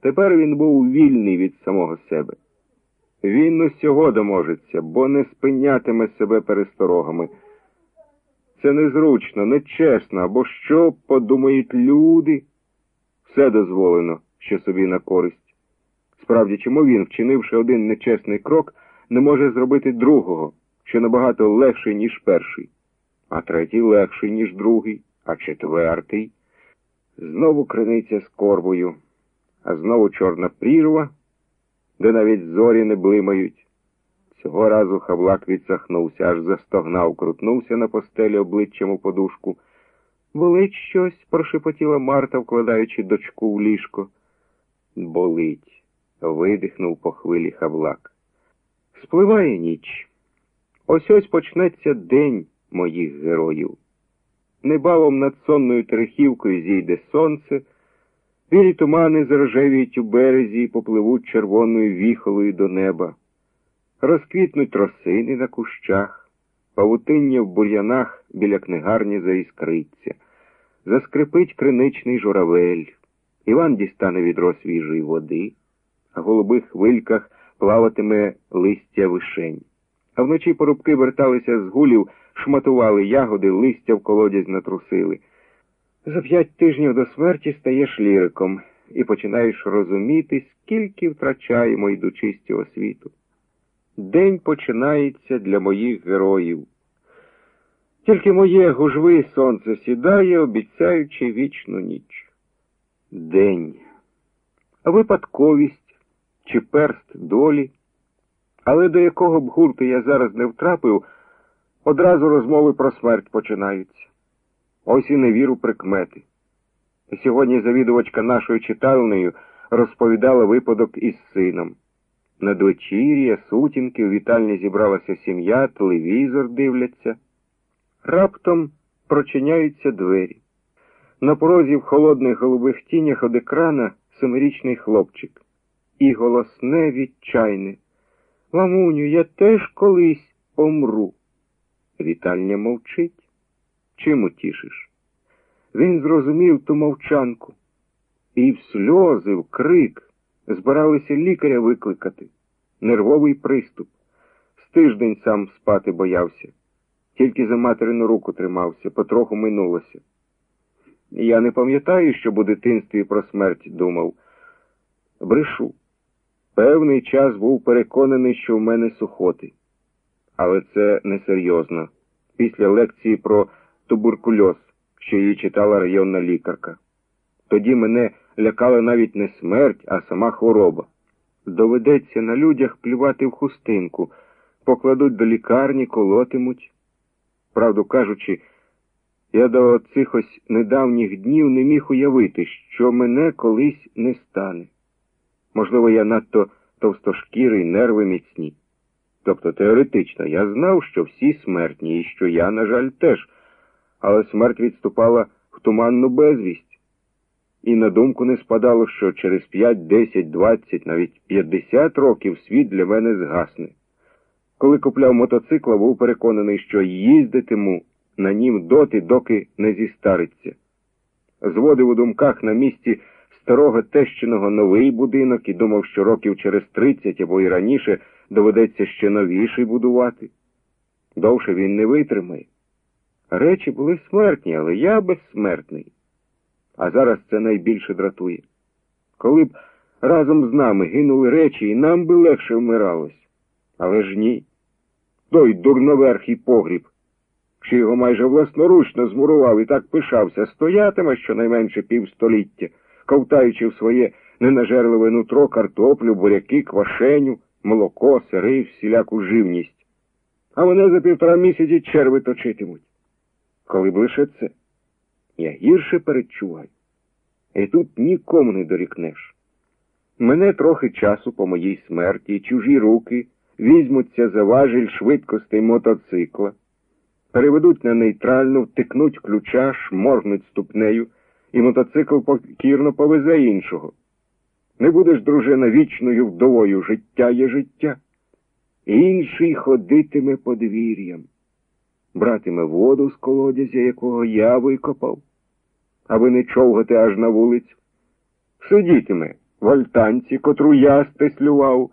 Тепер він був вільний від самого себе. Він усього доможеться, бо не спинятиме себе пересторогами. Це незручно, нечесно, або що подумають люди. Все дозволено, що собі на користь. Справді, чому він, вчинивши один нечесний крок, не може зробити другого, що набагато легший, ніж перший, а третій легший, ніж другий, а четвертий. Знову криниця з корбою, а знову чорна прірва, де навіть зорі не блимають. Цього разу хаблак відсахнувся, аж застогнав, крутнувся на постелі обличчям у подушку. Болить щось, прошепотіла Марта, вкладаючи дочку в ліжко. Болить, видихнув по хвилі хаблак. Спливає ніч. Ось ось почнеться день моїх героїв. Небавом над сонною терехівкою зійде сонце, білі тумани зарожевіють у березі і попливуть червоною віхолою до неба. Розквітнуть росини на кущах, павутиння в бур'янах біля книгарні заіскриться, заскрипить криничний журавель. Іван дістане відро свіжої води, а в голубих хвильках плаватиме листя вишень. А вночі порубки верталися з гулів, шматували ягоди, листя в колодязь натрусили. За п'ять тижнів до смерті стаєш ліриком і починаєш розуміти, скільки втрачаємо, йдучи з цього світу. День починається для моїх героїв. Тільки моє гужви сонце сідає, обіцяючи вічну ніч. День. Випадковість чи перст долі. Але до якого б гурту я зараз не втрапив, одразу розмови про смерть починаються. Ось і не віру прикмети. Сьогодні завідувачка нашою читальнею розповідала випадок із сином. Надвечір'я, сутінки, у вітальні зібралася сім'я, телевізор дивляться. Раптом прочиняються двері. На порозі в холодних голубих тінях од екрана семирічний хлопчик. І голосне відчайне. Мамуню, я теж колись помру. Вітальня мовчить. Чим утішиш? Він зрозумів ту мовчанку. І в сльози, в крик збиралися лікаря викликати. Нервовий приступ. З тиждень сам спати боявся. Тільки за материну руку тримався, потроху минулося. Я не пам'ятаю, щоб у дитинстві про смерть думав. Брешу. Певний час був переконаний, що в мене сухоти. Але це несерйозно. Після лекції про туберкульоз, що її читала районна лікарка. Тоді мене лякала навіть не смерть, а сама хвороба. Доведеться на людях плювати в хустинку, покладуть до лікарні, колотимуть. Правду кажучи, я до цих ось недавніх днів не міг уявити, що мене колись не стане. Можливо, я надто товстошкірий, нерви міцні. Тобто теоретично я знав, що всі смертні і що я, на жаль, теж, але смерть відступала в туманну безвість. І на думку не спадало, що через 5, 10, 20, навіть 50 років світ для мене згасне. Коли купляв мотоцикла, був переконаний, що їздитиму на нім доти, доки не зістариться. Зводив у думках на місці старого тещиного новий будинок і думав, що років через 30 або і раніше доведеться ще новіший будувати. Довше він не витримає. Речі були смертні, але я безсмертний. А зараз це найбільше дратує. Коли б разом з нами гинули речі, і нам би легше вмиралось. Але ж ні. Той дурноверхий погріб, що його майже власноручно змурував і так пишався, стоятиме щонайменше півстоліття, ковтаючи в своє ненажерливе нутро картоплю, буряки, квашеню, молоко, сири, всіляку живність. А мене за півтора місяці черви точитимуть. Коли б лише це, я гірше передчуваю. І тут нікому не дорікнеш. Мене трохи часу по моїй смерті, чужі руки візьмуться за важіль швидкостей мотоцикла, переведуть на нейтральну, втикнуть ключа, шморгнуть ступнею, і мотоцикл покірно повезе іншого. Не будеш, дружина, вічною вдовою, життя є життя. Інший ходитиме подвір'ям, братиме воду з колодязя, якого я викопав, аби не човгати аж на вулицю. Сидітиме в альтанці, котру я стеслював,